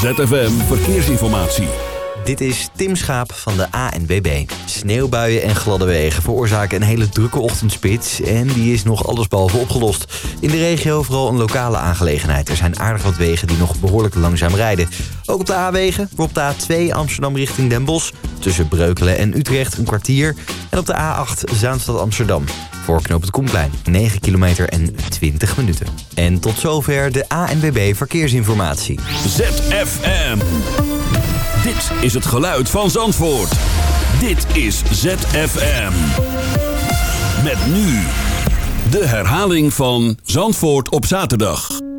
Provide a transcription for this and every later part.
ZFM Verkeersinformatie. Dit is Tim Schaap van de ANWB. Sneeuwbuien en gladde wegen veroorzaken een hele drukke ochtendspits... en die is nog allesbehalve opgelost. In de regio vooral een lokale aangelegenheid. Er zijn aardig wat wegen die nog behoorlijk langzaam rijden. Ook op de A-wegen, op de A2 Amsterdam richting Den Bosch... tussen Breukelen en Utrecht een kwartier... en op de A8 Zaanstad Amsterdam. Voor knoop het Koenplein, 9 kilometer en 20 minuten. En tot zover de ANWB Verkeersinformatie. ZFM. Dit is het geluid van Zandvoort. Dit is ZFM. Met nu de herhaling van Zandvoort op zaterdag.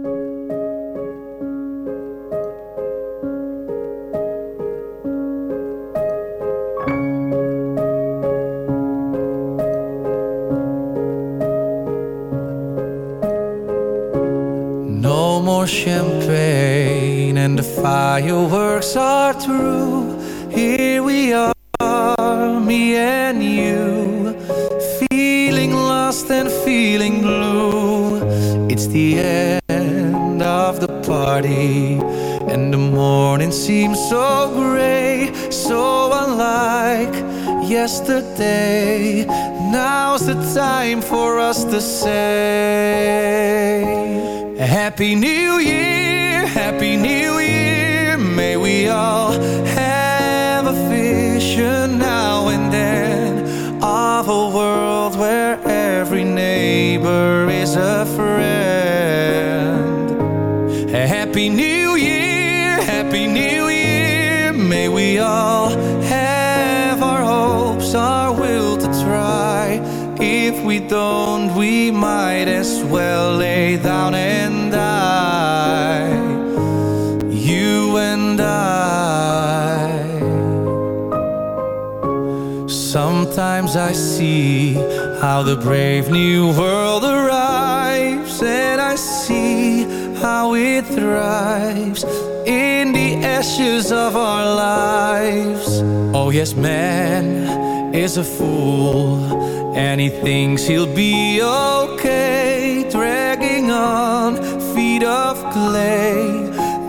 The works are true. Here we are, me and you, feeling lost and feeling blue. It's the end of the party, and the morning seems so gray, so unlike yesterday. Now's the time for us to say. Happy New Year, If we don't, we might as well lay down and die. You and I. Sometimes I see how the brave new world arrives, and I see how it thrives in the ashes of our lives. Oh, yes, man is a fool, and he thinks he'll be okay, dragging on feet of clay,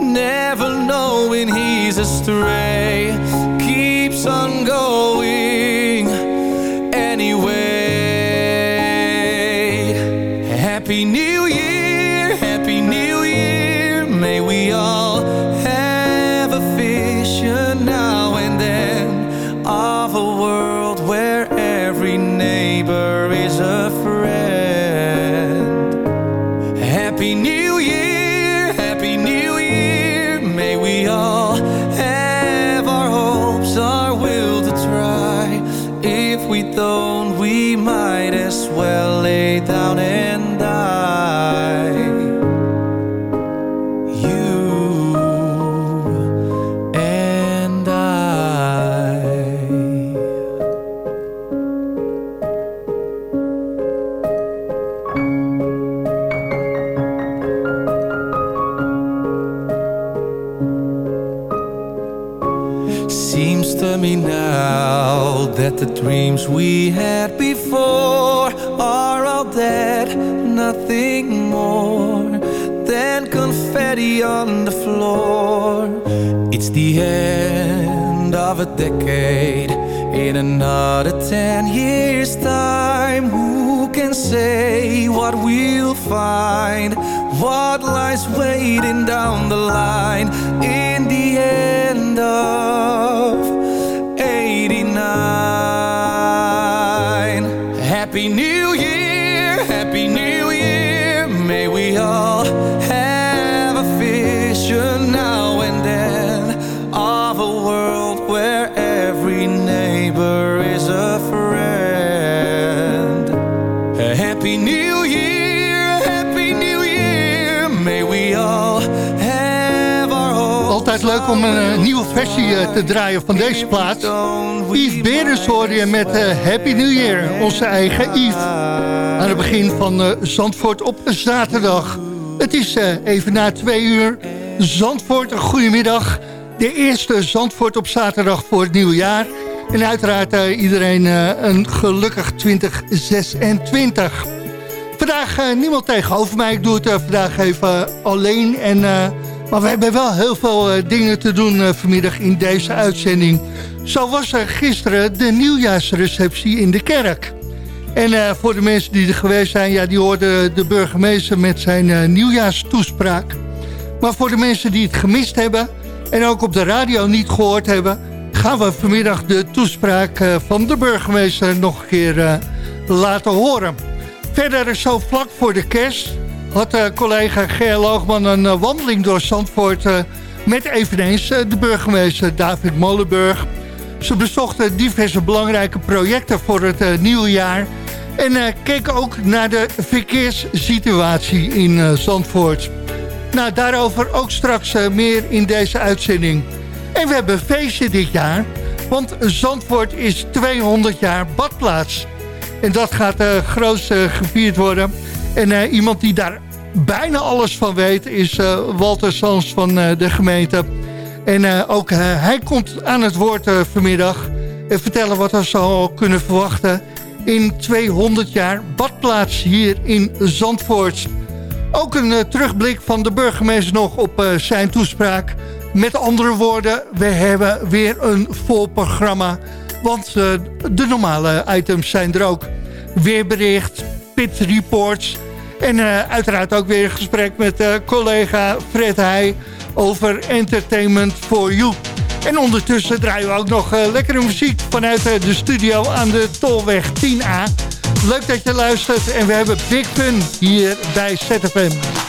never knowing he's astray, keeps on going dreams we had before are all dead, nothing more than confetti on the floor. It's the end of a decade. In another ten years' time, who can say what we'll find? What lies waiting down the line in the end of 89? Happy New Leuk om een eh, nieuwe versie eh, te draaien van deze plaats. Yves Berens met eh, Happy New Year, onze eigen Yves. Aan het begin van Zandvoort op zaterdag. Het is even na twee uur. Zandvoort, een goedemiddag. De eerste Zandvoort op zaterdag voor het nieuwe jaar. En uiteraard iedereen een gelukkig 2026. Vandaag niemand tegenover mij. Ik doe het vandaag even alleen. En Maar we hebben wel heel veel dingen te doen vanmiddag in deze uitzending. Zo was er gisteren de nieuwjaarsreceptie in de kerk. En voor de mensen die er geweest zijn, ja, die hoorden de burgemeester met zijn nieuwjaarstoespraak. Maar voor de mensen die het gemist hebben en ook op de radio niet gehoord hebben... gaan we vanmiddag de toespraak eh, van de burgemeester nog een keer laten horen. Verder zo vlak voor de kerst had uh, collega Ger Loogman een wandeling door Zandvoort... met eveneens de burgemeester David Molenburg. Ze bezochten diverse belangrijke projecten voor het nieuwe jaar... en keken ook naar de verkeerssituatie in Zandvoort... Nou, daarover ook straks meer in deze uitzending. En we hebben feestje dit jaar, want Zandvoort is 200 jaar badplaats. En dat gaat uh, groot gevierd worden. En uh, iemand die daar bijna alles van weet is Walter Sans van de gemeente. En ook hij komt aan het woord vanmiddag en vertellen wat we zo kunnen verwachten in 200 jaar badplaats hier in Zandvoort. Ook een terugblik van de burgemeester nog op zijn toespraak. Met andere woorden, we hebben weer een vol programma. Want de normale items zijn er ook. Weerbericht, pit reports... En uiteraard ook weer een gesprek met collega Fred Heij over Entertainment for You. En ondertussen draaien we ook nog lekkere muziek vanuit de studio aan de Tolweg 10A. Leuk dat je luistert en we hebben Big Fun hier bij ZFM.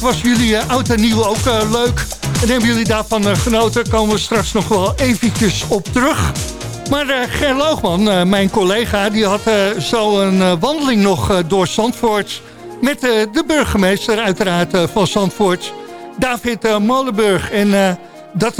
Was jullie uh, oud en nieuw ook uh, leuk. En hebben jullie daarvan uh, genoten, komen we straks nog wel eventjes op terug. Maar Ger Loogman, mijn collega, die had zo een wandeling nog door Zandvoort... met de burgemeester uiteraard van Zandvoort, David Molenburg. En dat,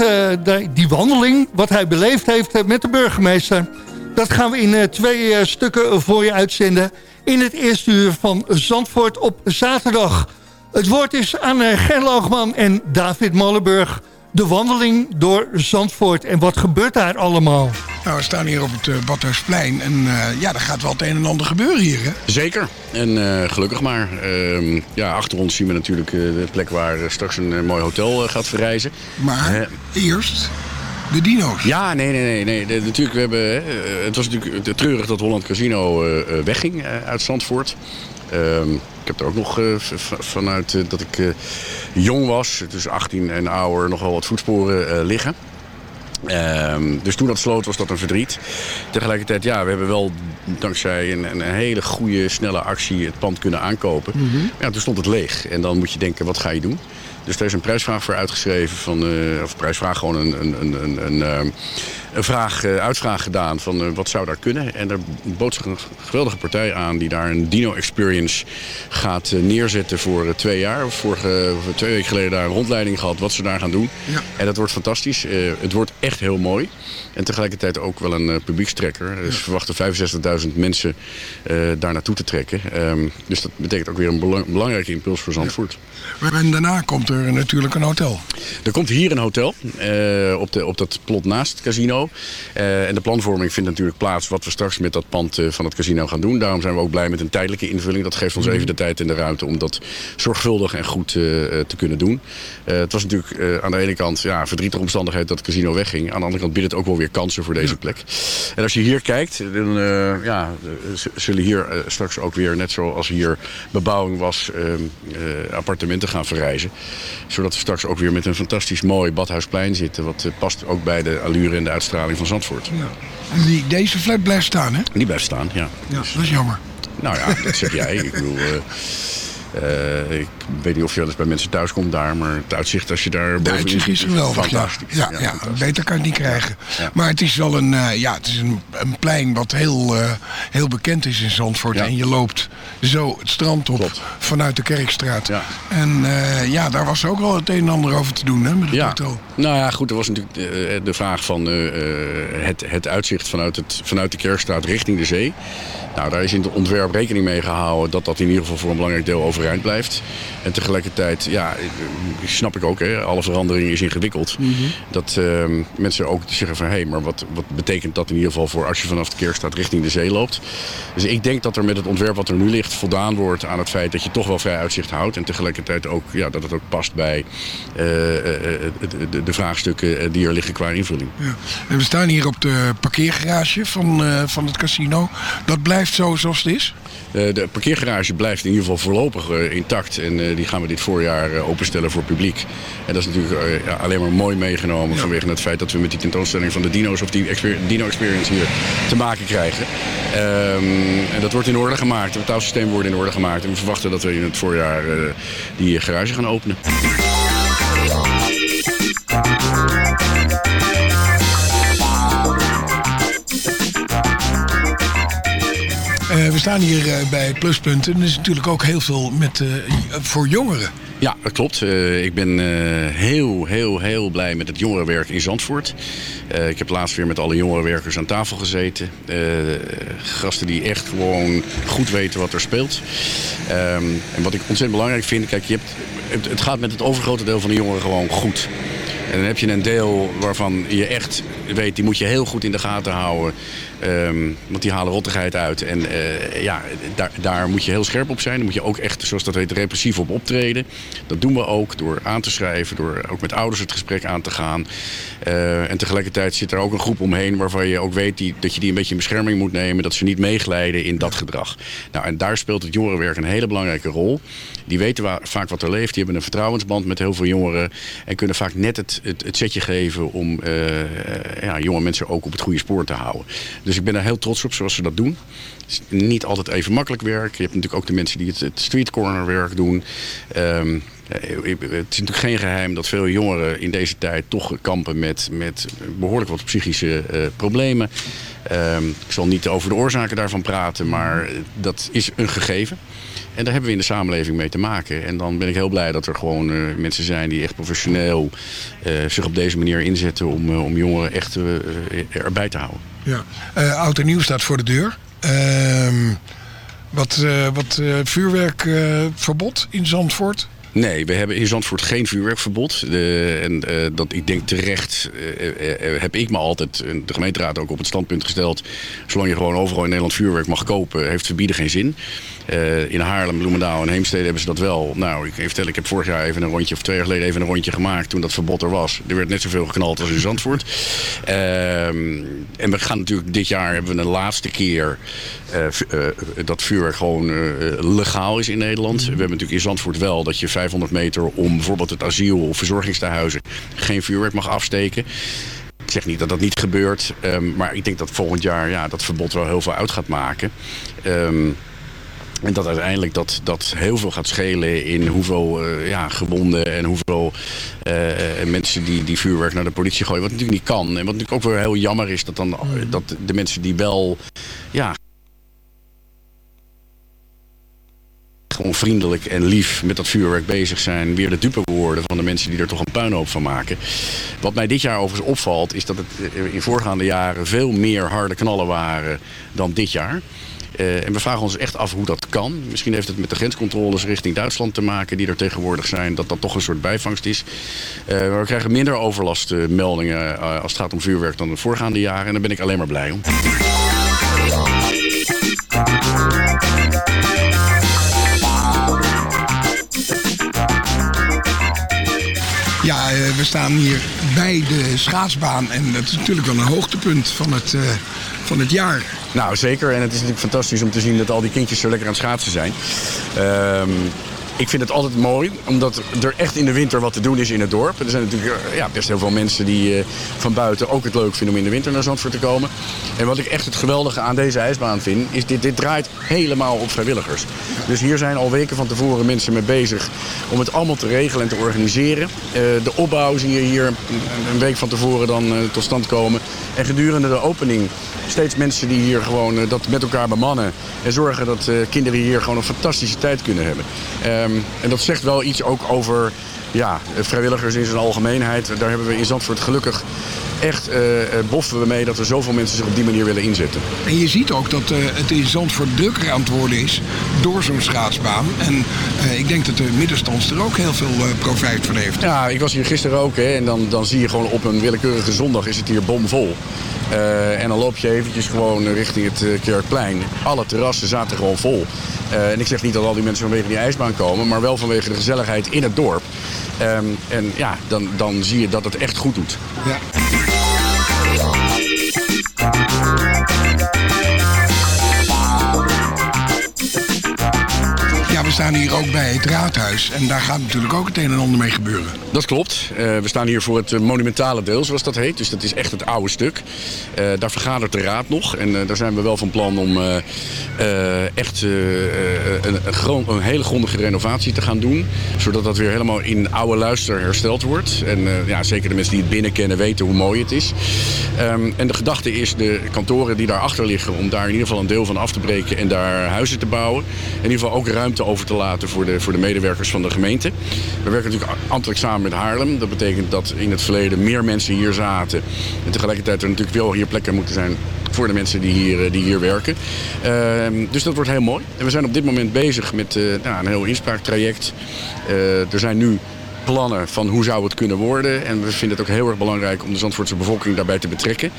die wandeling, wat hij beleefd heeft met de burgemeester... Dat gaan we in twee stukken voor je uitzenden. In het eerste uur van Zandvoort op zaterdag. Het woord is aan Ger en David Molenburg de wandeling door Zandvoort. En wat gebeurt daar allemaal? Nou, we staan hier op het uh, Badhuisplein. En uh, ja, er gaat wel het een en ander gebeuren hier, hè? Zeker. En uh, gelukkig maar. Ehm, ja, achter ons zien we natuurlijk de plek waar straks een mooi hotel gaat verrijzen. Maar eerst de dino's. Ja, nee, nee, nee. nee. natuurlijk, we hebben, het was natuurlijk treurig dat Holland Casino wegging uit Zandvoort. Ehm, ik heb er ook nog uh, vanuit uh, dat ik uh, jong was, dus 18 en ouder, nog wel wat voetsporen liggen. Ehm, dus toen dat sloot was dat een verdriet. Tegelijkertijd, ja, we hebben wel dankzij een, een hele goede, snelle actie het pand kunnen aankopen. Mm -hmm. Ja, toen stond het leeg. En dan moet je denken, wat ga je doen? Dus daar is een prijsvraag voor uitgeschreven. Van, of prijsvraag, gewoon een, een, een, een, een een vraag, uh, uitvraag gedaan van uh, wat zou daar kunnen. En er bood zich een geweldige partij aan die daar een Dino Experience gaat neerzetten voor twee jaar. Vorige, twee weken geleden daar een rondleiding gehad wat ze daar gaan doen. Ja. En dat wordt fantastisch. het wordt echt heel mooi. En tegelijkertijd ook wel een publiekstrekker. Dus we verwachten 65.000 mensen daar naartoe te trekken. Um, dus dat betekent ook weer een belang, belangrijke impuls voor Zandvoort. Ja. En daarna komt er natuurlijk een hotel. Er komt hier een hotel op, de, op dat plot naast het casino. Uh, en de planvorming vindt natuurlijk plaats wat we straks met dat pand uh, van het casino gaan doen. Daarom zijn we ook blij met een tijdelijke invulling. Dat geeft ons mhm. even de tijd en de ruimte om dat zorgvuldig en goed te kunnen doen. het was natuurlijk aan de ene kant ja, verdrietige omstandigheid dat het casino wegging. Aan de andere kant biedt het ook wel weer kansen voor deze plek. En als je hier kijkt, dan ja, zullen hier straks ook weer, net zoals hier bebouwing was, appartementen gaan verrijzen. Zodat we straks ook weer met een fantastisch mooi badhuisplein zitten. Wat past ook bij de allure en de uitstraling van Zandvoort. Ja. En die, deze flat blijft staan, hè? Die blijft staan, ja. Ja, dat is jammer. Nou ja, dat zeg jij. Ik bedoel... Uh, uh, ik weet niet of je wel eens bij mensen thuis komt daar, maar het uitzicht als je daar boven uitzicht is fantastisch. Ja, ja, ja, beter kan je het niet krijgen. Maar het is wel een, uh, ja, het is een, een plein wat heel, uh, heel bekend is in Zandvoort. En je loopt zo het strand op Klopt. vanuit de Kerkstraat. En ja, daar was ook wel het een en ander over te doen hè, met het hotel. Nou ja, goed, er was natuurlijk de, de vraag van het, het uitzicht vanuit, het, vanuit de Kerkstraat richting de zee. Nou, daar is in het ontwerp rekening mee gehouden dat dat in ieder geval voor een belangrijk deel overeind blijft. En tegelijkertijd, ja, snap ik ook, hè, alle verandering is ingewikkeld. Mm -hmm. Dat uh, mensen ook zeggen van, hé, hey, maar wat, wat betekent dat in ieder geval voor als je vanaf de Kerkstraat richting de zee loopt? Dus ik denk dat er met het ontwerp wat er nu ligt voldaan wordt aan het feit dat je toch wel vrij uitzicht houdt. En tegelijkertijd ook, ja, dat het ook past bij uh, de, de, de, vraagstukken die er liggen qua invulling. Ja. En we staan hier op de parkeergarage van, uh, van het casino. Dat blijft zo zoals het is? De parkeergarage blijft in ieder geval voorlopig intact. En die gaan we dit voorjaar openstellen voor publiek. En dat is natuurlijk ja, alleen maar mooi meegenomen ja. vanwege het feit dat we met die tentoonstelling van de dino's of die Dino Experience hier te maken krijgen. Um, en dat wordt in orde gemaakt. Het betaalsysteem wordt in orde gemaakt. En we verwachten dat we in het voorjaar die garage gaan openen. We staan hier uh, bij Pluspunten. Er is natuurlijk ook heel veel met, uh, voor jongeren. Ja, dat klopt. ik ben heel, heel, heel blij met het jongerenwerk in Zandvoort. ik heb laatst weer met alle jongerenwerkers aan tafel gezeten. gasten die echt gewoon goed weten wat er speelt. Um, en wat ik ontzettend belangrijk vind... Kijk, je hebt, het gaat met het overgrote deel van de jongeren gewoon goed. En dan heb je een deel waarvan je echt weet, die moet je heel goed in de gaten houden. Um, want die halen rottigheid uit. En uh, ja, daar, daar moet je heel scherp op zijn. Daar moet je ook echt, zoals dat heet, repressief op optreden. Dat doen we ook door aan te schrijven, door ook met ouders het gesprek aan te gaan. Uh, en tegelijkertijd zit er ook een groep omheen waarvan je ook weet die, dat je die een beetje in bescherming moet nemen. Dat ze niet meeglijden in dat gedrag. Nou, en daar speelt het jongerenwerk een hele belangrijke rol. Die weten vaak wat er leeft. Die hebben een vertrouwensband met heel veel jongeren. En kunnen vaak net het, het, het setje geven om uh, ja, jonge mensen ook op het goede spoor te houden. Dus ik ben er heel trots op zoals ze dat doen. Het is niet altijd even makkelijk werk. Je hebt natuurlijk ook de mensen die het, het street corner werk doen. Um, het is natuurlijk geen geheim dat veel jongeren in deze tijd toch kampen met, met behoorlijk wat psychische uh, problemen. Um, ik zal niet over de oorzaken daarvan praten, maar dat is een gegeven. En daar hebben we in de samenleving mee te maken. En dan ben ik heel blij dat er gewoon uh, mensen zijn die echt professioneel zich op deze manier inzetten om, om jongeren echt erbij te houden. Ja. oud en nieuw staat voor de deur. Ehm, wat wat vuurwerkverbod in Zandvoort? Nee, we hebben in Zandvoort geen vuurwerkverbod. En uh, dat, ik denk terecht uh, heb ik me altijd, de gemeenteraad ook op het standpunt gesteld... zolang je gewoon overal in Nederland vuurwerk mag kopen, heeft verbieden geen zin. Uh, in Haarlem, Bloemendaal en Heemstede hebben ze dat wel. Nou, ik vertel, ik heb vorig jaar even een rondje, of twee jaar geleden even een rondje gemaakt toen dat verbod er was. Er werd net zoveel geknald als in Zandvoort. Uh, en we gaan natuurlijk, dit jaar hebben we een laatste keer uh, dat vuurwerk gewoon legaal is in Nederland. We hebben natuurlijk in Zandvoort wel dat je 500 meter om bijvoorbeeld het asiel of verzorgingstehuizen geen vuurwerk mag afsteken. Ik zeg niet dat dat niet gebeurt, um, maar ik denk dat volgend jaar ja, dat verbod wel heel veel uit gaat maken. Um, en dat uiteindelijk dat, dat heel veel gaat schelen in hoeveel uh, ja, gewonden en hoeveel uh, mensen die, die vuurwerk naar de politie gooien. Wat natuurlijk niet kan. En wat natuurlijk ook weer heel jammer is dat, dan, dat de mensen die wel ja, gewoon vriendelijk en lief met dat vuurwerk bezig zijn... weer de dupe worden van de mensen die er toch een puinhoop van maken. Wat mij dit jaar overigens opvalt is dat het in voorgaande jaren veel meer harde knallen waren dan dit jaar. Uh, en we vragen ons echt af hoe dat kan. Misschien heeft het met de grenscontroles richting Duitsland te maken... die er tegenwoordig zijn, dat dat toch een soort bijvangst is. Uh, we krijgen minder overlastmeldingen uh, als het gaat om vuurwerk dan de voorgaande jaren. En daar ben ik alleen maar blij om. Ja, we staan hier bij de schaatsbaan. En dat is natuurlijk wel een hoogtepunt van het, van het jaar. Nou, zeker. En het is natuurlijk fantastisch om te zien dat al die kindjes zo lekker aan het schaatsen zijn. Um, ik vind het altijd mooi, omdat er echt in de winter wat te doen is in het dorp. Er zijn natuurlijk eh, ja, best heel veel mensen die uh, van buiten ook het leuk vinden om in de winter naar Zandvoort te komen. En wat ik echt het geweldige aan deze ijsbaan vind, is dit, dit draait helemaal op vrijwilligers. Dus hier zijn al weken van tevoren mensen mee bezig om het allemaal te regelen en te organiseren. Uh, de opbouw zie je hier een week van tevoren dan tot stand komen. En gedurende de opening steeds mensen die hier gewoon dat met elkaar bemannen. En zorgen dat kinderen hier gewoon een fantastische tijd kunnen hebben. Um, en dat zegt wel iets ook over ja, vrijwilligers in zijn algemeenheid. Daar hebben we in Zandvoort gelukkig echt uh, boffen we mee dat er zoveel mensen zich op die manier willen inzetten. En je ziet ook dat uh, het in Zandvoort drukker aan het worden is door zo'n schaatsbaan. En ik denk dat de middenstand er ook heel veel profijt van heeft. Ja, ik was hier gisteren ook hè, en dan, dan zie je gewoon op een willekeurige zondag is het hier bomvol. Uh, en dan loop je eventjes gewoon richting het Kerkplein. Alle terrassen zaten gewoon vol. Uh, en ik zeg niet dat al die mensen vanwege die ijsbaan komen, maar wel vanwege de gezelligheid in het dorp. Um, en ja, dan, dan zie je dat het echt goed doet. Ja. We staan hier ook bij het raadhuis. En daar gaat natuurlijk ook het een en ander mee gebeuren. Dat klopt. Uh, we staan hier voor het monumentale deel, zoals dat heet. Dus dat is echt het oude stuk. Uh, daar vergadert de raad nog. En daar zijn we wel van plan om echt een, een, een, hele grondige renovatie te gaan doen. Zodat dat weer helemaal in oude luister hersteld wordt. En ja, zeker de mensen die het binnen kennen weten hoe mooi het is. Um, en de gedachte is de kantoren die daarachter liggen... om daar in ieder geval een deel van af te breken en daar huizen te bouwen. In ieder geval ook ruimte over te laten voor de, voor de medewerkers van de gemeente. We werken natuurlijk ambtelijk samen met Haarlem. Dat betekent dat in het verleden meer mensen hier zaten. En tegelijkertijd er natuurlijk wel hier plekken moeten zijn voor de mensen die hier, eh, die hier werken. Uh, dus dat wordt heel mooi. En we zijn op dit moment bezig met uh, nou, een heel inspraaktraject. Uh, er zijn nu plannen van hoe zou het kunnen worden. En we vinden het ook heel erg belangrijk om de Zandvoortse bevolking daarbij te betrekken.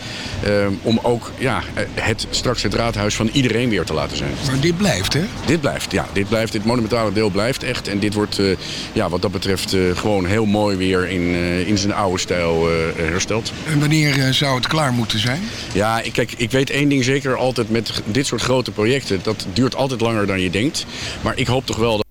Uh, om ook ja, het, straks het raadhuis van iedereen weer te laten zijn. Maar dit blijft, hè? Dit blijft, ja. Dit blijft. Dit monumentale deel blijft echt. En dit wordt uh, ja, wat dat betreft uh, gewoon heel mooi weer in, in zijn oude stijl hersteld. En wanneer zou het klaar moeten zijn? Ja, ik, kijk, ik weet één ding zeker altijd met dit soort grote projecten. Dat duurt altijd langer dan je denkt. Maar ik hoop toch wel dat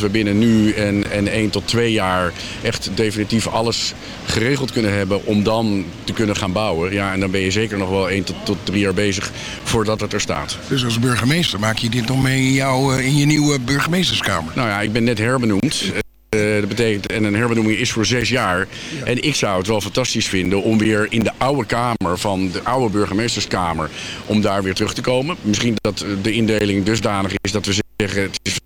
Dat we binnen nu en, en 1 tot 2 jaar echt definitief alles geregeld kunnen hebben om dan te kunnen gaan bouwen. Ja, en dan ben je zeker nog wel 1 tot, tot 3 jaar bezig voordat het er staat. Dus als burgemeester maak je dit nog mee in, jouw, in je nieuwe burgemeesterskamer? Nou ja, ik ben net herbenoemd. Uh, dat betekent, en een herbenoeming is voor zes jaar. Ja. En ik zou het wel fantastisch vinden om weer in de oude kamer van de oude burgemeesterskamer, om daar weer terug te komen. Misschien dat de indeling dusdanig is dat we zeggen, het is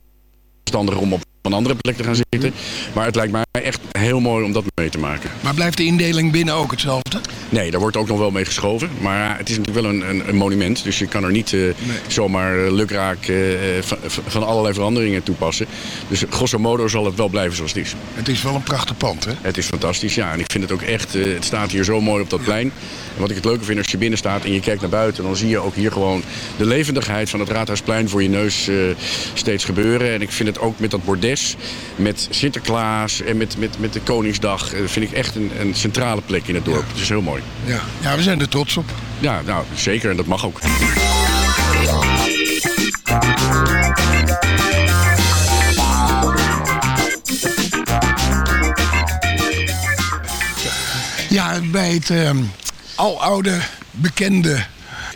verstandiger om op een andere plek te gaan zitten. Maar het lijkt mij echt heel mooi om dat mee te maken. Maar blijft de indeling binnen ook hetzelfde? Nee, daar wordt ook nog wel mee geschoven. Maar het is natuurlijk wel een, een, een monument. Dus je kan er niet uh, zomaar lukraak uh, van, van, allerlei veranderingen toepassen. Dus grosso modo zal het wel blijven zoals het is. Het is wel een prachtig pand, hè? Het is fantastisch, ja. En ik vind het ook echt... Uh, het staat hier zo mooi op dat ja. plein. En wat ik het leuke vind als je binnen staat en je kijkt naar buiten... dan zie je ook hier gewoon de levendigheid van het Raadhuisplein voor je neus steeds gebeuren. En ik vind het ook met dat bordes, met Sinterklaas en met, met, met de Koningsdag... vind ik echt een, een centrale plek in het dorp. Ja. Het is heel mooi. Ja. ja, we zijn er trots op. Ja, nou, zeker. En dat mag ook. Ja, bij het uh, aloude, bekende,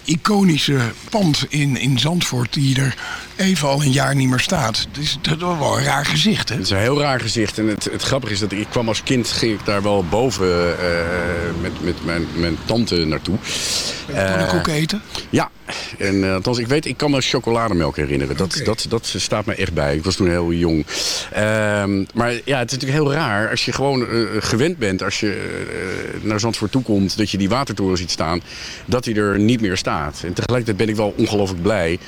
iconische pand in, in Zandvoort... die er even al een jaar niet meer staat. Dat is wel een raar gezicht, hè? Het is een heel raar gezicht. En het, het grappige is dat ik kwam als kind, ging ik daar wel boven uh, met, met mijn, mijn tante naartoe. Pannenkoeken uh, eten? Ja. En uh, althans, ik weet, ik kan me chocolademelk herinneren. Dat, okay. dat, dat staat me echt bij. Ik was toen heel jong. maar ja, het is natuurlijk heel raar als je gewoon gewend bent, als je naar Zandvoort toe komt, dat je die watertoren ziet staan, dat die er niet meer staat. En tegelijkertijd ben ik wel ongelooflijk blij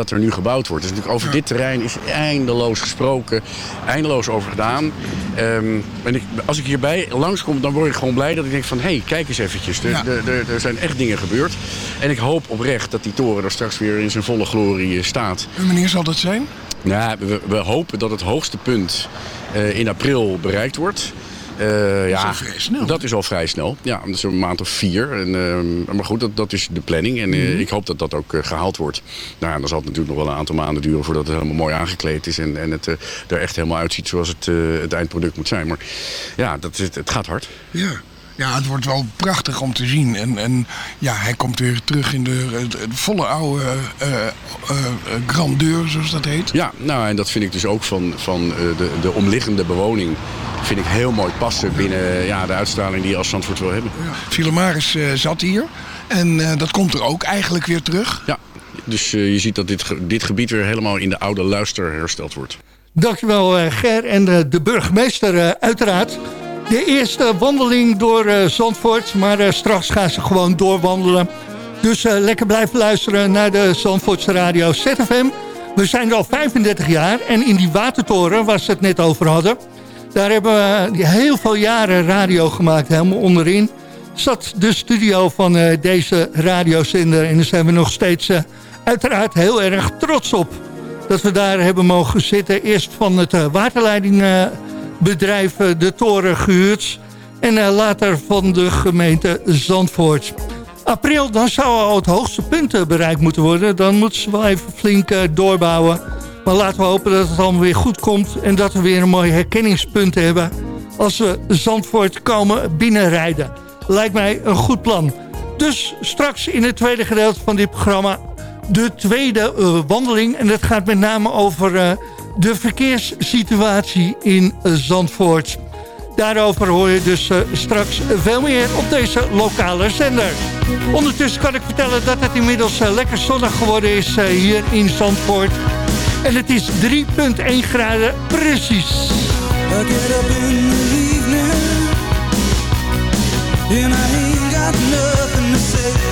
dat er nu gebouwd wordt. Dus natuurlijk over dit terrein is eindeloos gesproken, eindeloos over gedaan. Um, en ik, als ik hierbij langskom, dan word ik gewoon blij dat ik denk van... hé, hey, kijk eens eventjes, er, ja. er, er, zijn echt dingen gebeurd. En ik hoop oprecht dat die toren er straks weer in zijn volle glorie staat. En wanneer zal dat zijn? Nou, we, we hopen dat het hoogste punt uh, in april bereikt wordt... Uh, ja, dat is al vrij snel. Dat is al vrij snel. Ja, dat is een maand of vier. En, uh, maar goed, dat, dat is de planning. En uh, mm -hmm. ik hoop dat dat ook gehaald wordt. Nou, dan zal het natuurlijk nog wel een aantal maanden duren voordat het helemaal mooi aangekleed is. En, en het er echt helemaal uitziet zoals het, het eindproduct moet zijn. Maar ja, dat is, het gaat hard. Ja. Ja, het wordt wel prachtig om te zien. En, en ja, hij komt weer terug in de, de volle oude uh, uh, grandeur, zoals dat heet. Ja, nou en dat vind ik dus ook van, van de, de omliggende bewoning vind ik heel mooi passen binnen ja, de uitstraling die je als Zandvoort wil hebben. Ja. Filomaris uh, zat hier en uh, dat komt er ook eigenlijk weer terug. Ja, dus uh, je ziet dat dit, dit gebied weer helemaal in de oude luister hersteld wordt. Dankjewel Ger en de, de burgemeester uiteraard. De eerste wandeling door Zandvoort, maar straks gaan ze gewoon doorwandelen. Dus lekker blijven luisteren naar de Zandvoortse radio ZFM. We zijn er al 35 jaar en in die watertoren waar ze het net over hadden... Daar hebben we heel veel jaren radio gemaakt. Helemaal onderin zat de studio van uh, deze radiozender. En daar zijn we nog steeds uh, uiteraard heel erg trots op. Dat we daar hebben mogen zitten. Eerst van het uh, waterleidingbedrijf De Toren gehuurd. En later van de gemeente Zandvoort. April, dan zou al het hoogste punt bereikt moeten worden. Dan moeten ze wel even flink doorbouwen. Maar laten we hopen dat het allemaal weer goed komt... en dat we weer een mooi herkenningspunt hebben... als we Zandvoort komen binnenrijden. Lijkt mij een goed plan. Dus straks in het tweede gedeelte van dit programma... de tweede wandeling. En dat gaat met name over de verkeerssituatie in Zandvoort. Daarover hoor je dus straks veel meer op deze lokale zender. Ondertussen kan ik vertellen dat het inmiddels lekker zonnig geworden is hier in Zandvoort... En het is 3,1 graden precies.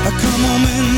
I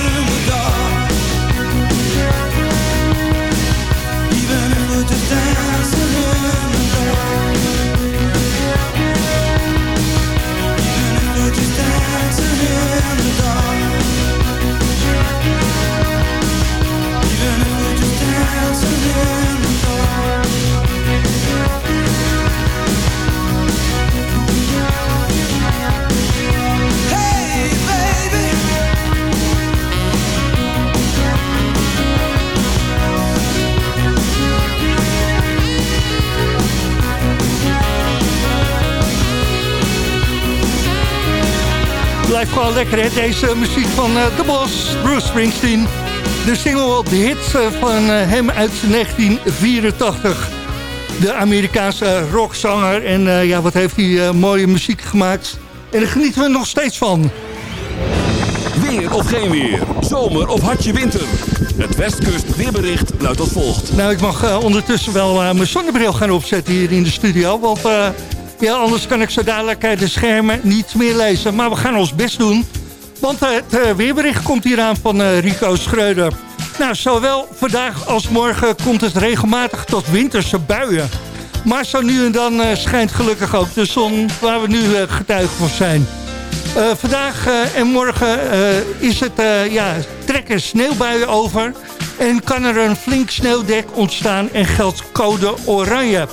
lekker, hè? Deze muziek van uh, The Boss, Bruce Springsteen. De single de hit uh, van uh, hem uit 1984. De Amerikaanse rockzanger. En ja, wat heeft hij mooie muziek gemaakt. En daar genieten we nog steeds van. Weer of geen weer. Zomer of hartje winter. Het Westkust weerbericht luidt als volgt. Nou, ik mag ondertussen wel mijn zonnebril gaan opzetten hier in de studio. Want ja, anders kan ik zo dadelijk de schermen niet meer lezen. Maar we gaan ons best doen. Want eh, het eh, weerbericht komt hier aan van eh, Rico Schreuder. Nou, zowel vandaag als morgen komt het regelmatig tot winterse buien. Maar zo nu en dan schijnt gelukkig ook de zon waar we nu getuigen van zijn. vandaag en morgen is het, ja, trekken sneeuwbuien over... en kan er een flink sneeuwdek ontstaan en geldt code oranje.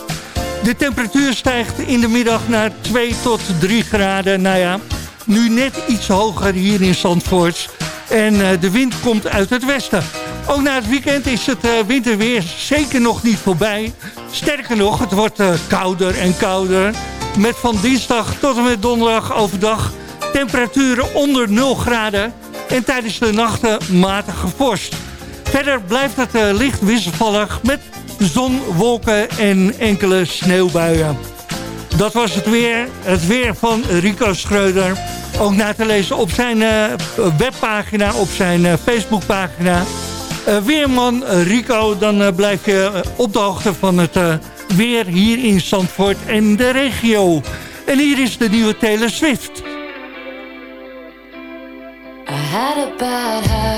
De temperatuur stijgt in de middag naar 2 tot 3 graden. Nou ja, nu net iets hoger hier in Zandvoort. En eh, de wind komt uit het westen. Ook na het weekend is het uh, winterweer zeker nog niet voorbij. Sterker nog, het wordt uh, kouder en kouder. Met van dinsdag tot en met donderdag overdag temperaturen onder 0 graden. En tijdens de nachten matige vorst. Verder blijft het licht wisselvallig met zon, wolken en enkele sneeuwbuien. Dat was het weer. Het weer van Rico Schreuder. Ook na te lezen op zijn uh, webpagina, op zijn uh, Facebookpagina. Uh, weerman Rico, dan blijf je op de hoogte van het weer hier in Zandvoort en de regio. En hier is de nieuwe Taylor Swift. I had a bad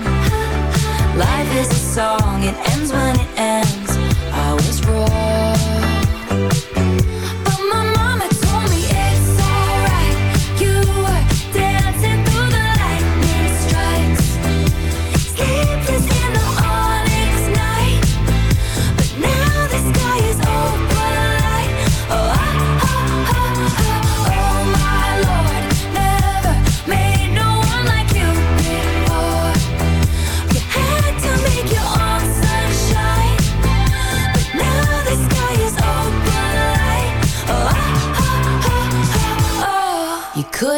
Song, it ends when it ends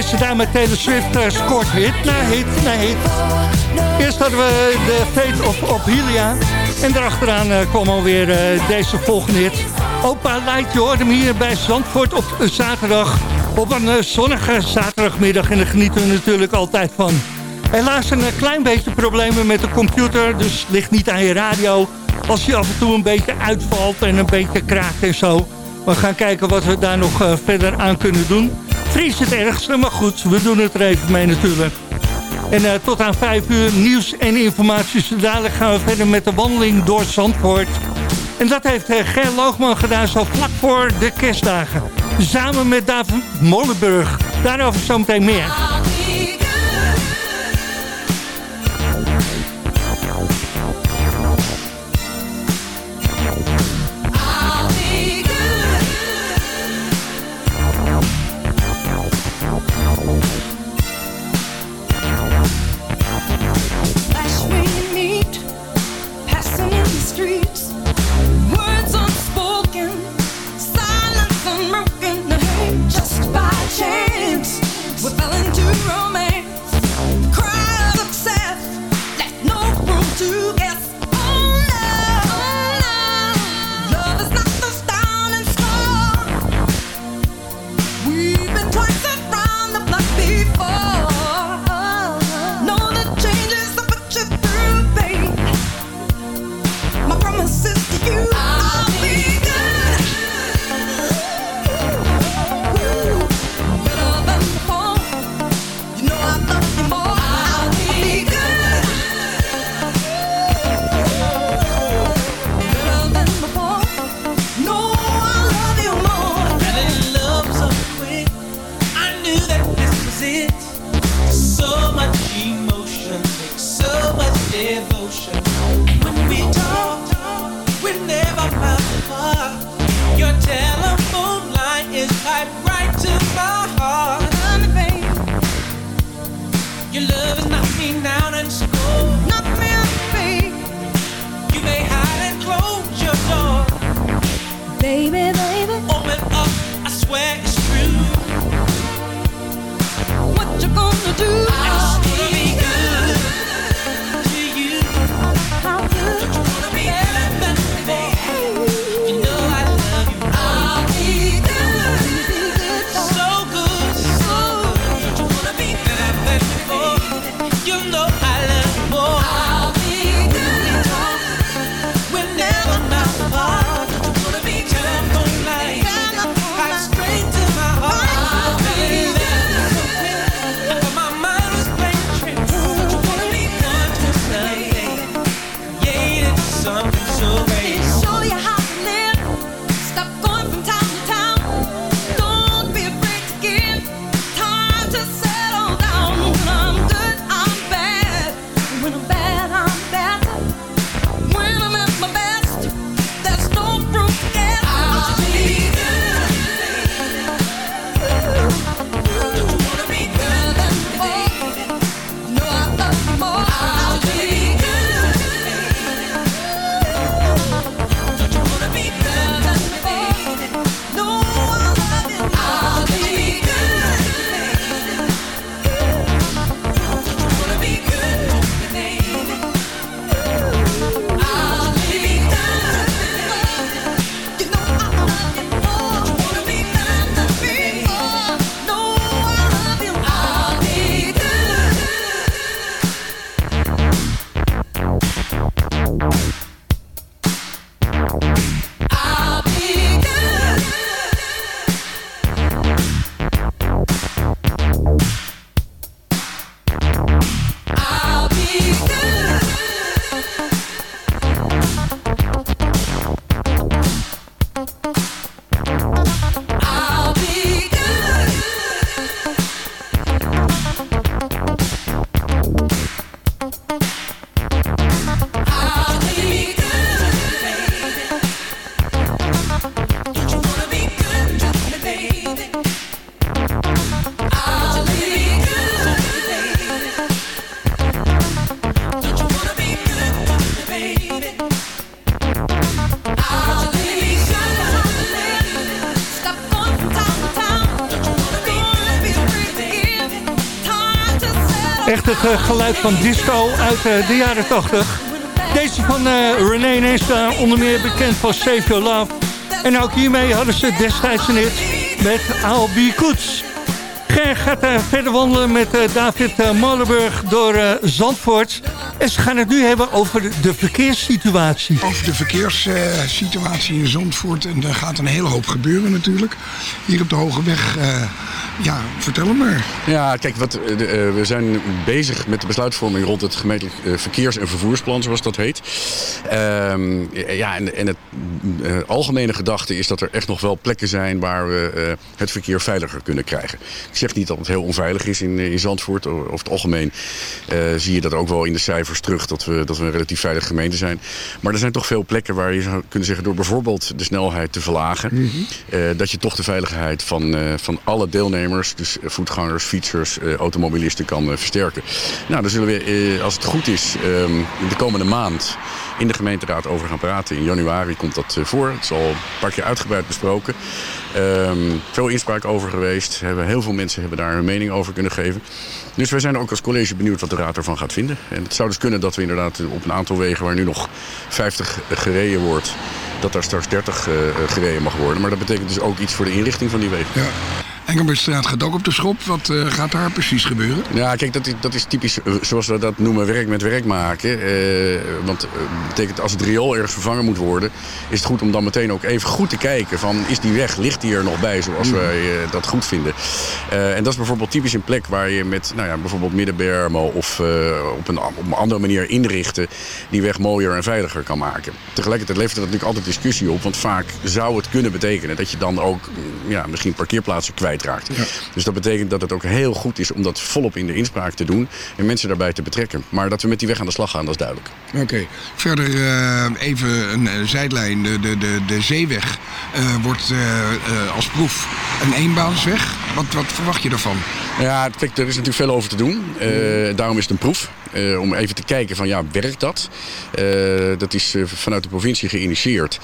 Deze dame Taylor Swift uh, scoort hit na hit na hit. Eerst hadden we de Fate of Ophelia. En daarachteraan uh, kwam alweer uh, deze volgende hit. Opa Light, je hoort hem hier bij Zandvoort op zaterdag. Op een zonnige zaterdagmiddag. En daar genieten we natuurlijk altijd van. Helaas een klein beetje problemen met de computer. Dus ligt niet aan je radio. Als je af en toe een beetje uitvalt en een beetje kraakt en zo. We gaan kijken wat we daar nog verder aan kunnen doen. Vries het ergste, maar goed, we doen het er even mee natuurlijk. En uh, tot aan 5 uur nieuws en informatie. Zo dadelijk gaan we verder met de wandeling door Zandvoort. En dat heeft uh, Ger Loogman gedaan zo vlak voor de kerstdagen. Samen met David Molenburg. Daarover zometeen meer. Het geluid van disco uit de jaren 80. Deze van René Nesta, onder meer bekend van Save Your Love. En ook hiermee hadden ze destijds een hit met I'll Be. Ger gaat uh, verder wandelen met uh, David uh, Molenburg door Zandvoort. En ze gaan het nu hebben over de verkeerssituatie. Over de verkeerssituatie in Zandvoort. En er gaat een hele hoop gebeuren natuurlijk. Hier op de Hoge Weg. ja, vertel hem maar. Ja, kijk, wat, we zijn bezig met de besluitvorming rond het gemeentelijk verkeers- en vervoersplan, zoals dat heet. Ehm, ja, en, en het algemene gedachte is dat er echt nog wel plekken zijn waar we het verkeer veiliger kunnen krijgen. Ik zeg niet dat het heel onveilig is in, in Zandvoort. Over het algemeen uh, zie je dat ook wel in de cijfers terug... Dat we, dat we een relatief veilige gemeente zijn. Maar er zijn toch veel plekken waar je zou kunnen zeggen... door bijvoorbeeld de snelheid te verlagen... Mm -hmm. uh, dat je toch de veiligheid van, uh, van alle deelnemers... dus voetgangers, fietsers, automobilisten kan versterken. Nou, daar zullen we, als het goed is, um, de komende maand in de gemeenteraad over gaan praten. In januari komt dat voor. Het is al een paar keer uitgebreid besproken. Um, veel inspraak over geweest. Hebben, heel veel mensen hebben daar hun mening over kunnen geven. Dus wij zijn ook als college benieuwd wat de raad ervan gaat vinden. En het zou dus kunnen dat we inderdaad op een aantal wegen waar nu nog 50 gereden wordt... dat daar straks 30 uh, gereden mag worden. Maar dat betekent dus ook iets voor de inrichting van die wegen. Ja. Engelbertstraat gaat ook op de schop. Wat uh, gaat daar precies gebeuren? Ja, kijk, dat is, dat is typisch uh, zoals we dat noemen werk met werk maken. Uh, want dat betekent als het riool ergens vervangen moet worden... is het goed om dan meteen ook even goed te kijken van... is die weg, ligt die er nog bij zoals mm. wij dat goed vinden? en dat is bijvoorbeeld typisch een plek waar je met nou ja, bijvoorbeeld middenbermen... of op, een, op een andere manier inrichten... die weg mooier en veiliger kan maken. Tegelijkertijd levert er natuurlijk altijd discussie op. Want vaak zou het kunnen betekenen dat je dan ook ja, misschien parkeerplaatsen kwijt kwijtraakt. Ja. Dus dat betekent dat het ook heel goed is om dat volop in de inspraak te doen en mensen daarbij te betrekken. Maar dat we met die weg aan de slag gaan, dat is duidelijk. Oké, okay. verder uh, even een zijlijn. De, de, de, de zeeweg uh, wordt als proef een eenbaansweg. Wat, wat verwacht je daarvan? Ja, kijk, er is natuurlijk veel over te doen. daarom is het een proef. Uh, om even te kijken van ja, werkt dat? Uh, dat is uh, vanuit de provincie geïnitieerd.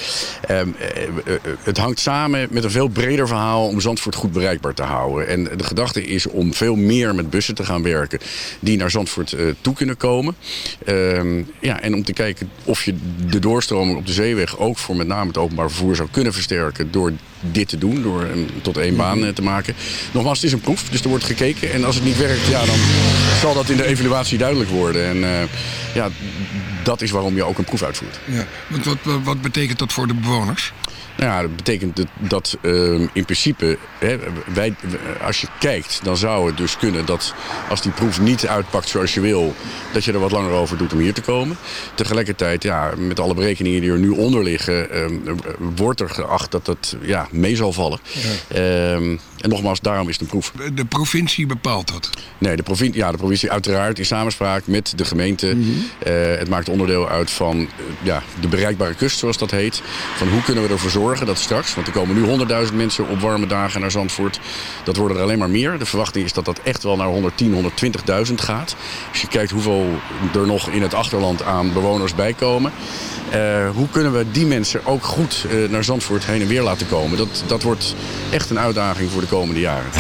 het hangt samen met een veel breder verhaal om Zandvoort goed bereikbaar te houden. En de gedachte is om veel meer met bussen te gaan werken die naar Zandvoort toe kunnen komen. Ehm, ja, en om te kijken of je de doorstroming op de zeeweg ook voor met name het openbaar vervoer zou kunnen versterken door dit te doen, door hem tot één baan te maken. Nogmaals, het is een proef, dus er wordt gekeken. En als het niet werkt, ja, dan zal dat in de evaluatie duidelijk worden. En uh, ja, dat is waarom je ook een proef uitvoert. Ja. Want wat, wat, wat betekent dat voor de bewoners? Nou ja, dat betekent dat, dat uh, in principe, hè, wij, als je kijkt, dan zou het dus kunnen dat als die proef niet uitpakt zoals je wil, dat je er wat langer over doet om hier te komen. Tegelijkertijd, ja, met alle berekeningen die er nu onder liggen, uh, wordt er geacht dat dat ja, mee zal vallen. Ja. Uh, en nogmaals, daarom is het een proef. De provincie bepaalt dat? Nee, de provincie, ja, de provincie uiteraard in samenspraak met de gemeente. Mm -hmm. het maakt onderdeel uit van ja, de bereikbare kust, zoals dat heet. Van hoe kunnen we ervoor zorgen dat straks, want er komen nu 100.000 mensen op warme dagen naar Zandvoort. Dat worden er alleen maar meer. De verwachting is dat dat echt wel naar 110, 120.000 gaat. Als je kijkt hoeveel er nog in het achterland aan bewoners bijkomen. Uh, hoe kunnen we die mensen ook goed naar Zandvoort heen en weer laten komen? Dat, dat wordt echt een uitdaging voor de komende jaren.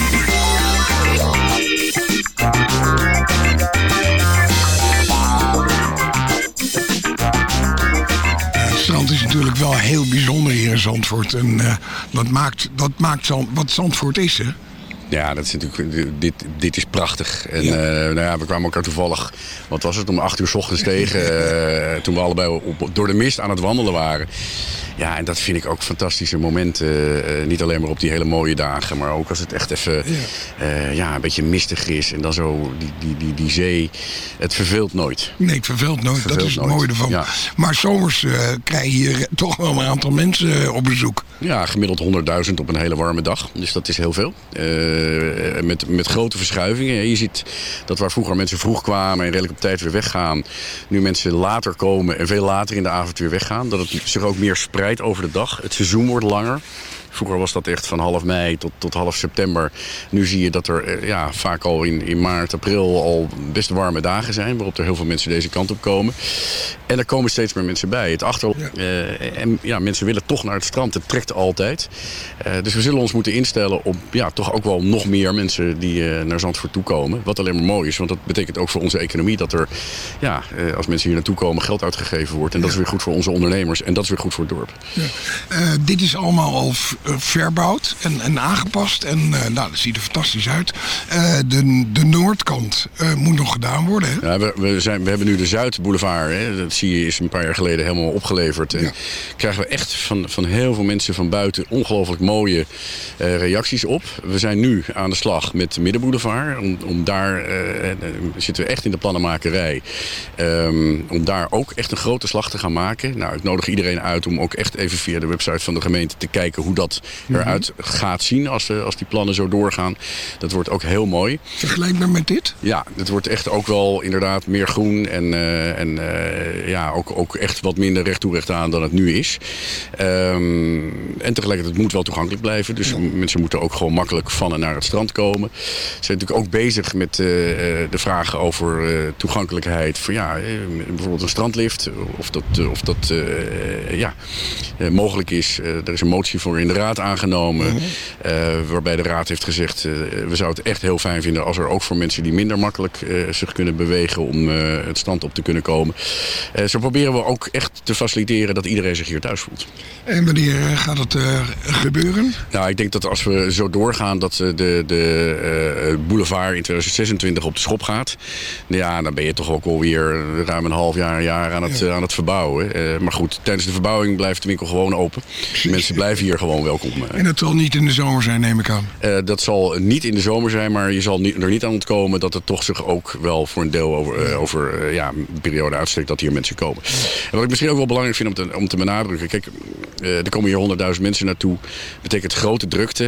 Het strand is natuurlijk wel heel bijzonder hier in Zandvoort. En uh, dat maakt, dat maakt Zand, wat Zandvoort is, hè? Ja, dat is natuurlijk, dit, dit is prachtig. En ja. Uh, nou ja, we kwamen elkaar toevallig, wat was het, om acht uur s ochtends tegen. Uh, toen we allebei op, door de mist aan het wandelen waren. Ja, en dat vind ik ook fantastische momenten. Uh, niet alleen maar op die hele mooie dagen, maar ook als het echt even ja. Ja een beetje mistig is. En dan zo die, die, die, die zee. Het verveelt nooit. Nee, het verveelt nooit. Verveelt dat is het mooie ervan. Ja. Maar zomers krijg je hier toch wel een aantal mensen op bezoek. Ja, gemiddeld 100.000 op een hele warme dag. Dus dat is heel veel. Met, met grote verschuivingen. Je ziet dat waar vroeger mensen vroeg kwamen en redelijk op tijd weer weggaan. Nu mensen later komen en veel later in de avond weer weggaan. Dat het zich ook meer spreidt over de dag. Het seizoen wordt langer. Vroeger was dat echt van half mei tot, tot half september. Nu zie je dat er ja, vaak al in, in maart, april al best warme dagen zijn... waarop er heel veel mensen deze kant op komen. En er komen steeds meer mensen bij. Het achter... en ja, mensen willen toch naar het strand. Het trekt altijd. dus we zullen ons moeten instellen op ja, toch ook wel nog meer mensen die naar Zandvoort toe komen. Wat alleen maar mooi is, want dat betekent ook voor onze economie... dat er, ja, als mensen hier naartoe komen, geld uitgegeven wordt. En dat is weer goed voor onze ondernemers. En dat is weer goed voor het dorp. Ja. Dit is allemaal al verbouwd en, en aangepast. En uh, nou, dat ziet er fantastisch uit. Uh, de, de noordkant moet nog gedaan worden. Hè? Ja, we, we, zijn, we hebben nu de Zuidboulevard. Hè? Dat zie je is een paar jaar geleden helemaal opgeleverd. En ja. krijgen we echt van, van heel veel mensen van buiten ongelooflijk mooie reacties op. We zijn nu aan de slag met de Middenboulevard. Om, om daar zitten we echt in de plannenmakerij. Um, om daar ook echt een grote slag te gaan maken. Nou, ik nodig iedereen uit om ook echt even via de website van de gemeente te kijken hoe dat eruit gaat zien als, uh, als die plannen zo doorgaan. Dat wordt ook heel mooi. Vergelijkbaar met dit? Ja, het wordt echt ook wel inderdaad meer groen en, uh, en uh, ja, ook, ook echt wat minder recht toe recht aan dan het nu is. Um, en tegelijkertijd moet wel toegankelijk blijven. Dus ja. mensen moeten ook gewoon makkelijk van en naar het strand komen. Ze zijn natuurlijk ook bezig met de vragen over toegankelijkheid. Voor, ja, bijvoorbeeld een strandlift. Of dat, of dat ja, mogelijk is. er is een motie voor in de raad aangenomen. Mm -hmm. waarbij de raad heeft gezegd... we zouden het echt heel fijn vinden als er ook voor mensen die minder makkelijk zich kunnen bewegen... om het strand op te kunnen komen. zo proberen we ook echt te faciliteren dat iedereen zich hier thuis voelt. En wanneer gaat het gebeuren? Nou, ik denk dat als we zo doorgaan dat de, de boulevard in 2026 op de schop gaat... ja, dan ben je toch ook alweer ruim een half jaar, een jaar aan het, aan het verbouwen. maar goed, tijdens de verbouwing blijft de winkel gewoon open. Mensen blijven hier gewoon welkom. Eh. En dat zal niet in de zomer zijn, neem ik aan? Uh, dat zal niet in de zomer zijn, maar je zal er niet aan ontkomen... dat het toch zich ook wel voor een deel over, uh, over ja, een periode uitstrekt dat hier mensen komen. En wat ik misschien ook wel belangrijk vind om te, om te benadrukken... kijk, er komen hier honderdduizend mensen naartoe. Dat betekent grote drukte.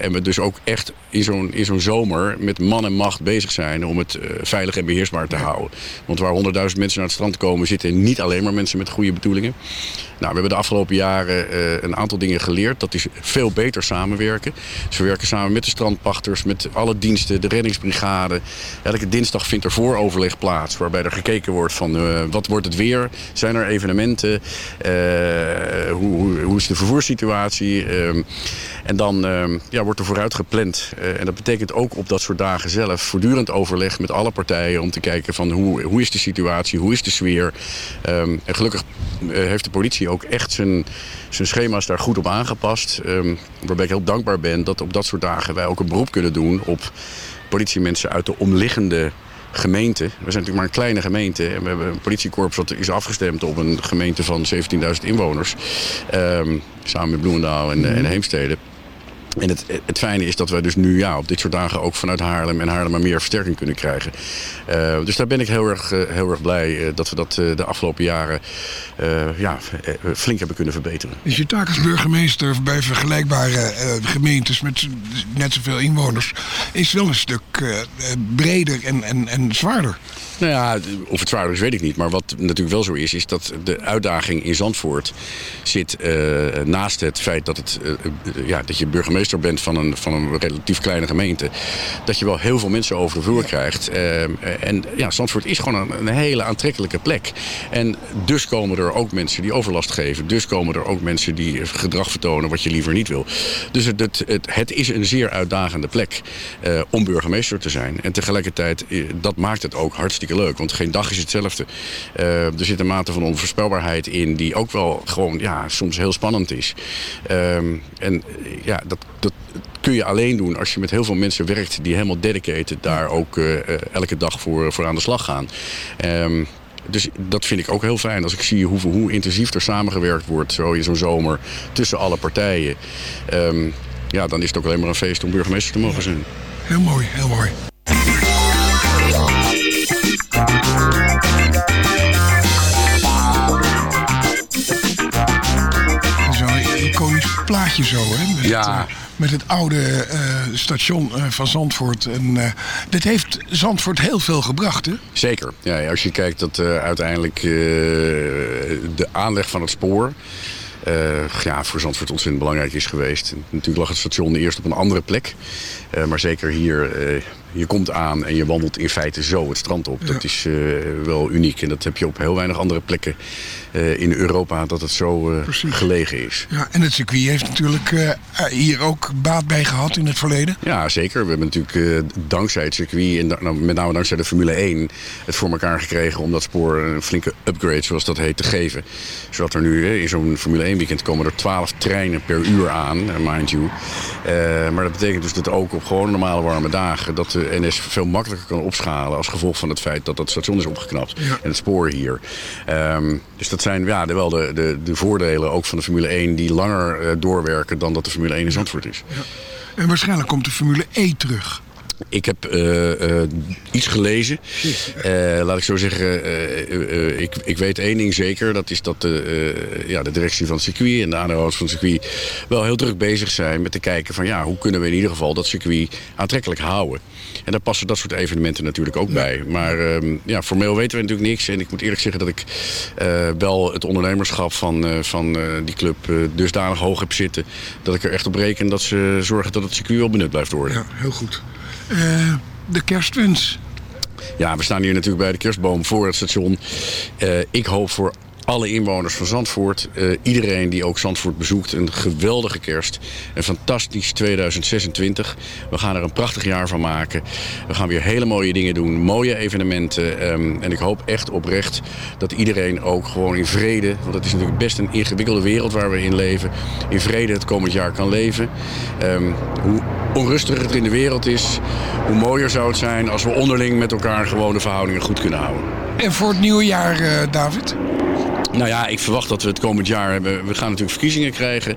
en we dus ook echt in zo'n zo'n zomer met man en macht bezig zijn... om het veilig en beheersbaar te houden. Want waar honderdduizend mensen naar het strand komen... zitten niet alleen maar mensen met goede bedoelingen. Nou, we hebben de afgelopen jaren een aantal dingen geleerd. Dat is veel beter samenwerken. We werken samen met de strandpachters, met alle diensten, de reddingsbrigade. Elke dinsdag vindt er vooroverleg plaats. Waarbij er gekeken wordt van uh, wat wordt het weer? Zijn er evenementen? Uh, hoe, hoe, is de vervoerssituatie? Ehm, en dan ehm, ja, wordt er vooruit gepland. en dat betekent ook op dat soort dagen zelf voortdurend overleg met alle partijen. Om te kijken van hoe, hoe is de situatie? Hoe is de sfeer? Um, en gelukkig heeft de politie ook echt zijn, zijn schema's daar goed op Um, waarbij ik heel dankbaar ben dat op dat soort dagen wij ook een beroep kunnen doen op politiemensen uit de omliggende gemeente. We zijn natuurlijk maar een kleine gemeente. En we hebben een politiekorps dat is afgestemd op een gemeente van 17.000 inwoners. Um, samen met Bloemendaal en, en Heemstede. En het, het fijne is dat wij dus nu ja, op dit soort dagen ook vanuit Haarlem en Haarlem maar meer versterking kunnen krijgen. Uh, dus daar ben ik heel erg, uh, heel erg blij uh, dat we dat de afgelopen jaren ja, flink hebben kunnen verbeteren. Is je taak als burgemeester bij vergelijkbare gemeentes met net zoveel inwoners is wel een stuk breder en, en, en zwaarder? Nou ja, of het zwaarder is weet ik niet. Maar wat natuurlijk wel zo is, is dat de uitdaging in Zandvoort zit naast het feit dat, het, ja, dat je burgemeester bent van een, van een relatief kleine gemeente... dat je wel heel veel mensen over de vloer krijgt. Uh, en ja, Zandvoort is gewoon een, een, hele aantrekkelijke plek. En dus komen er ook mensen die overlast geven. Dus komen er ook mensen die gedrag vertonen wat je liever niet wil. Dus het, het, het, het is een zeer uitdagende plek om burgemeester te zijn. En tegelijkertijd, dat maakt het ook hartstikke leuk. Want geen dag is hetzelfde. er zit een mate van onvoorspelbaarheid in die ook wel gewoon ja, soms heel spannend is. Ehm, en ja, dat, dat kun je alleen doen als je met heel veel mensen werkt die helemaal dedicated daar ook uh, elke dag voor, voor aan de slag gaan. Um, dus dat vind ik ook heel fijn als ik zie hoe, hoe intensief er samengewerkt wordt zo in zo'n zomer tussen alle partijen. Um, ja, dan is het ook alleen maar een feest om burgemeester te mogen zijn. Heel mooi, heel mooi. Plaatje zo, hè? Met ja. Het, uh, met het oude uh, station uh, van Zandvoort. En dit heeft Zandvoort heel veel gebracht, hè? Zeker. Ja, als je kijkt dat uiteindelijk de aanleg van het spoor... ja, voor Zandvoort ontzettend belangrijk is geweest. Natuurlijk lag het station eerst op een andere plek. maar zeker hier je komt aan en je wandelt in feite zo het strand op. Dat is uh, wel uniek. En dat heb je op heel weinig andere plekken uh, in Europa dat het zo uh, gelegen is. Ja, en het circuit heeft natuurlijk hier ook baat bij gehad in het verleden. Ja, zeker. We hebben natuurlijk dankzij het circuit en nou, met name dankzij de Formule 1 het voor elkaar gekregen om dat spoor een flinke upgrade, zoals dat heet, te geven. Zodat er nu in zo'n Formule 1 weekend komen er 12 treinen per uur aan, mind you. maar dat betekent dus dat ook op gewoon normale warme dagen dat NS veel makkelijker kan opschalen... als gevolg van het feit dat dat station is opgeknapt. En het spoor hier. Um, dus dat zijn ja, wel de, de, de voordelen ook van de Formule 1... die langer uh, doorwerken dan dat de Formule 1 in Zandvoort is. Ja. En waarschijnlijk komt de Formule E terug. Ik heb uh, uh, iets gelezen. Uh, laat ik zo zeggen, ik, ik weet één ding zeker. Dat is dat de, ja, de directie van het circuit en de aandeelhouders van het circuit... wel heel druk bezig zijn met te kijken van... ja, hoe kunnen we in ieder geval dat circuit aantrekkelijk houden. En daar passen dat soort evenementen natuurlijk ook bij. Maar um, ja, formeel weten we natuurlijk niks. En ik moet eerlijk zeggen dat ik wel het ondernemerschap van, van die club dusdanig hoog heb zitten... dat ik er echt op reken dat ze zorgen dat het circuit wel benut blijft worden. Ja, heel goed. Uh, de kerstwens. Ja, we staan hier natuurlijk bij de kerstboom voor het station. Uh, ik hoop voor alle inwoners van Zandvoort. Uh, iedereen die ook Zandvoort bezoekt. Een geweldige kerst. Een fantastisch 2026. We gaan er een prachtig jaar van maken. We gaan weer hele mooie dingen doen. Mooie evenementen. Um, en ik hoop echt oprecht dat iedereen ook gewoon in vrede... want het is natuurlijk best een ingewikkelde wereld waar we in leven... in vrede het komend jaar kan leven. Um, hoe onrustiger het in de wereld is... hoe mooier zou het zijn als we onderling met elkaar gewoon de verhoudingen goed kunnen houden. En voor het nieuwe jaar, uh, David? Nou ja, ik verwacht dat we het komend jaar hebben. We gaan natuurlijk verkiezingen krijgen.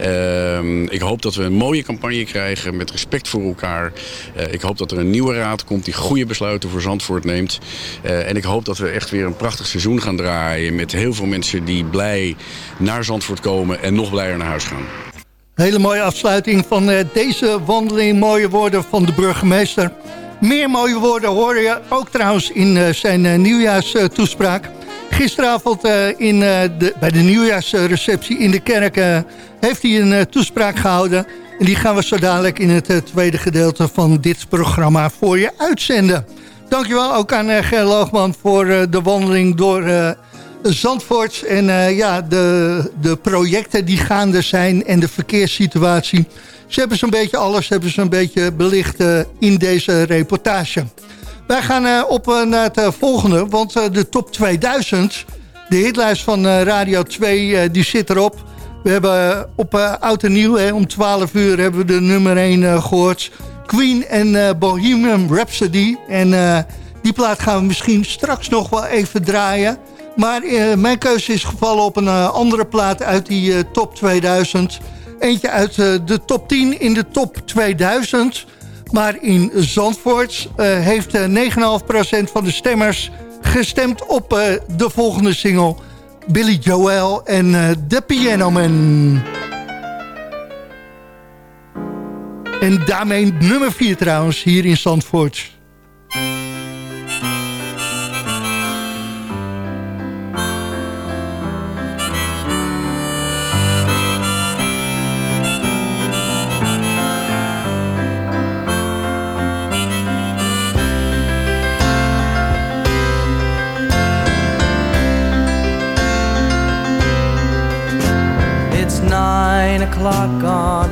Uh, ik hoop dat we een mooie campagne krijgen met respect voor elkaar. Uh, ik hoop dat er een nieuwe raad komt die goede besluiten voor Zandvoort neemt. Uh, en ik hoop dat we echt weer een prachtig seizoen gaan draaien met heel veel mensen die blij naar Zandvoort komen en nog blijer naar huis gaan. Hele mooie afsluiting van uh, deze wandeling. Mooie woorden van de burgemeester. Meer mooie woorden hoor je ook trouwens in zijn nieuwjaarstoespraak. Gisteravond uh, in, uh, de, bij de nieuwjaarsreceptie in de kerk uh, heeft hij een toespraak gehouden. En die gaan we zo dadelijk in het tweede gedeelte van dit programma voor je uitzenden. Dankjewel ook aan Ger Loogman voor de wandeling door Zandvoort. En ja, de, de projecten die gaande zijn en de verkeerssituatie. Ze hebben zo'n beetje alles hebben ze een beetje belicht in deze reportage. Wij gaan uh, op uh, naar het uh, volgende, want de top 2000, de hitlijst van Radio 2, die zit erop. We hebben op Oud en Nieuw, hè, om 12 uur hebben we de nummer 1 gehoord. Queen en Bohemian Rhapsody. En die plaat gaan we misschien straks nog wel even draaien. Maar mijn keuze is gevallen op een andere plaat uit die top 2000. Eentje uit de top 10 in de top 2000... Maar in Zandvoort uh, heeft 9,5% van de stemmers gestemd op uh, de volgende single. Billy Joel en The Piano Man. En daarmee nummer 4 trouwens hier in Zandvoort.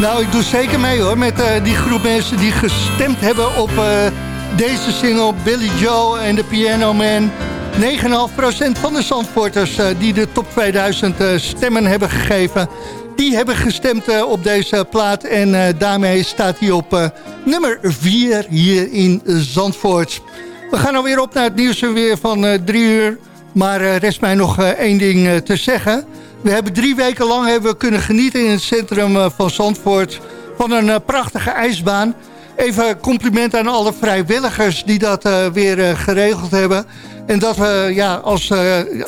Nou, ik doe zeker mee hoor, met uh, die groep mensen die gestemd hebben op uh, deze single Billy Joe en de Piano Man. 9,5% van de Zandvoorters uh, die de top 2000 stemmen hebben gegeven... die hebben gestemd op deze plaat en daarmee staat hij op nummer 4 hier in Zandvoort. We gaan alweer op naar het nieuws weer van 3 uur. Maar rest mij nog één ding te zeggen... We hebben drie weken lang hebben we kunnen genieten in het centrum eh, van Zandvoort... van een eh, prachtige ijsbaan. Even compliment aan alle vrijwilligers die dat uh, weer geregeld hebben. En dat we ja, als,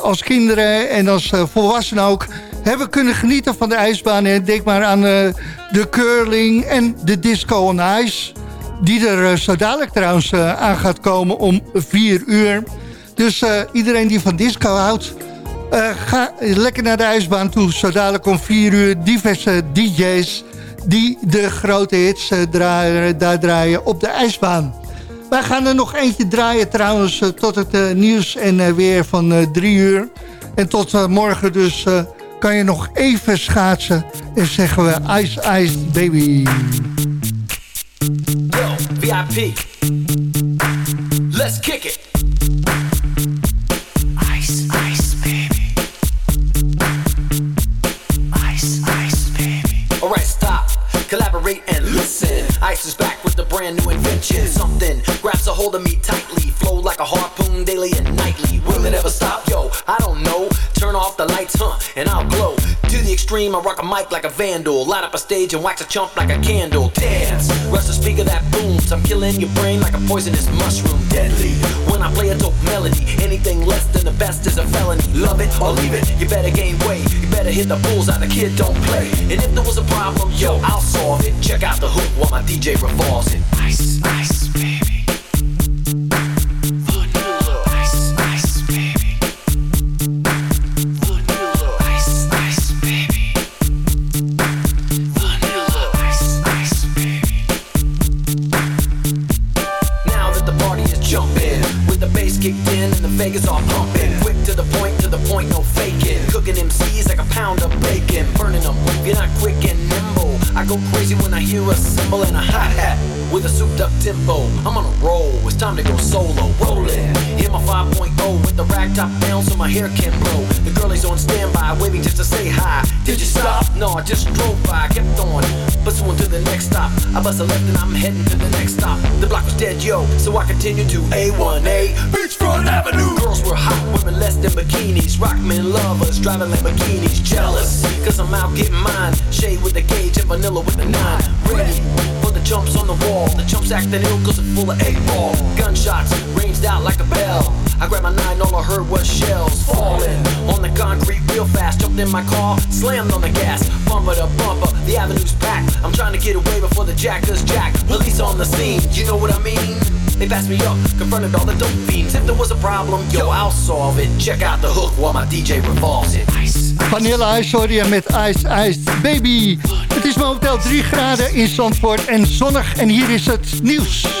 als kinderen en als volwassenen ook... hebben kunnen genieten van de ijsbaan. En denk maar aan de curling en de disco on ice... die er zo dadelijk trouwens aan gaat komen om vier uur. Dus iedereen die van disco houdt... Uh, ga lekker naar de ijsbaan toe. Zo dadelijk om 4 uur diverse DJ's die de grote hits uh, draaien, daar draaien op de ijsbaan. Wij gaan er nog eentje draaien trouwens uh, tot het nieuws en weer van 3 uur. En tot morgen dus kan je nog even schaatsen. En zeggen we Ice Ice Baby. Yo, VIP. Let's kick it. Collaborate and listen. Ice is back with a brand new invention. Something grabs a hold of me tightly, flow like a harpoon daily and nightly. Will it ever stop? Yo, I don't know. Turn off the lights, huh? And I'll glow. To the extreme, I rock a mic like a vandal. Light up a stage and wax a chump like a candle. Dance, rush the speaker that booms. I'm killing your brain like a poisonous mushroom. Deadly. A dope melody, anything less than the best is a felony. Love it or leave it, you better gain weight. You better hit the bullseye, the kid don't play. And if there was a problem, yo, I'll solve solve it. Check out the hook while my DJ revolves it. Ice, all pumping. Quick to the point, to the point, no faking. Cooking MCs like a pound of bacon. Burning them, if you're not quick and nimble. I go crazy when I hear a cymbal and a hi-hat with a souped up tempo. I'm on a roll, it's time to go solo. Rollin', hit my 5.0 with the rag top down so my hair can't blow. The girl on standby, waving just to say hi. Did you stop? No, I just drove by, kept on. Pursuing to the next stop. I bust a left and I'm heading to the next stop. The block was dead, yo, so I continued to A1A Beachfront Avenue. Girls were hot, women less than bikinis. Rockmen lovers, driving Lamborghinis. Jealous, cause I'm out getting mine. Shade with the gauge and vanilla with the nine. Ready for the jumps on the wall. The chumps acting ill cause it's full of eight ball. Gunshots ranged out like a bell. I grabbed my nine, all I heard was shells falling on the concrete real fast. Jumped in my car, slammed on the gas, bumper to bumper. The avenue's packed. I'm trying to get away before the jackers jack. Police on the scene, you know what I mean? They passed me up, confronted all the dope fiends. If there was a problem, yo, I'll solve it. Check out the hook while my DJ revolves it. Ice. Vanilla Ice je met Ice Ice Baby. Het is momenteel 3 graden in Zandvoort en zonnig. En hier is het nieuws.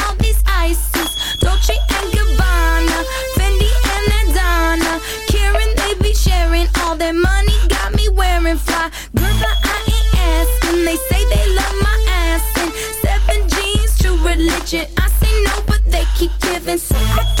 religion. I say no, but they keep giving. So I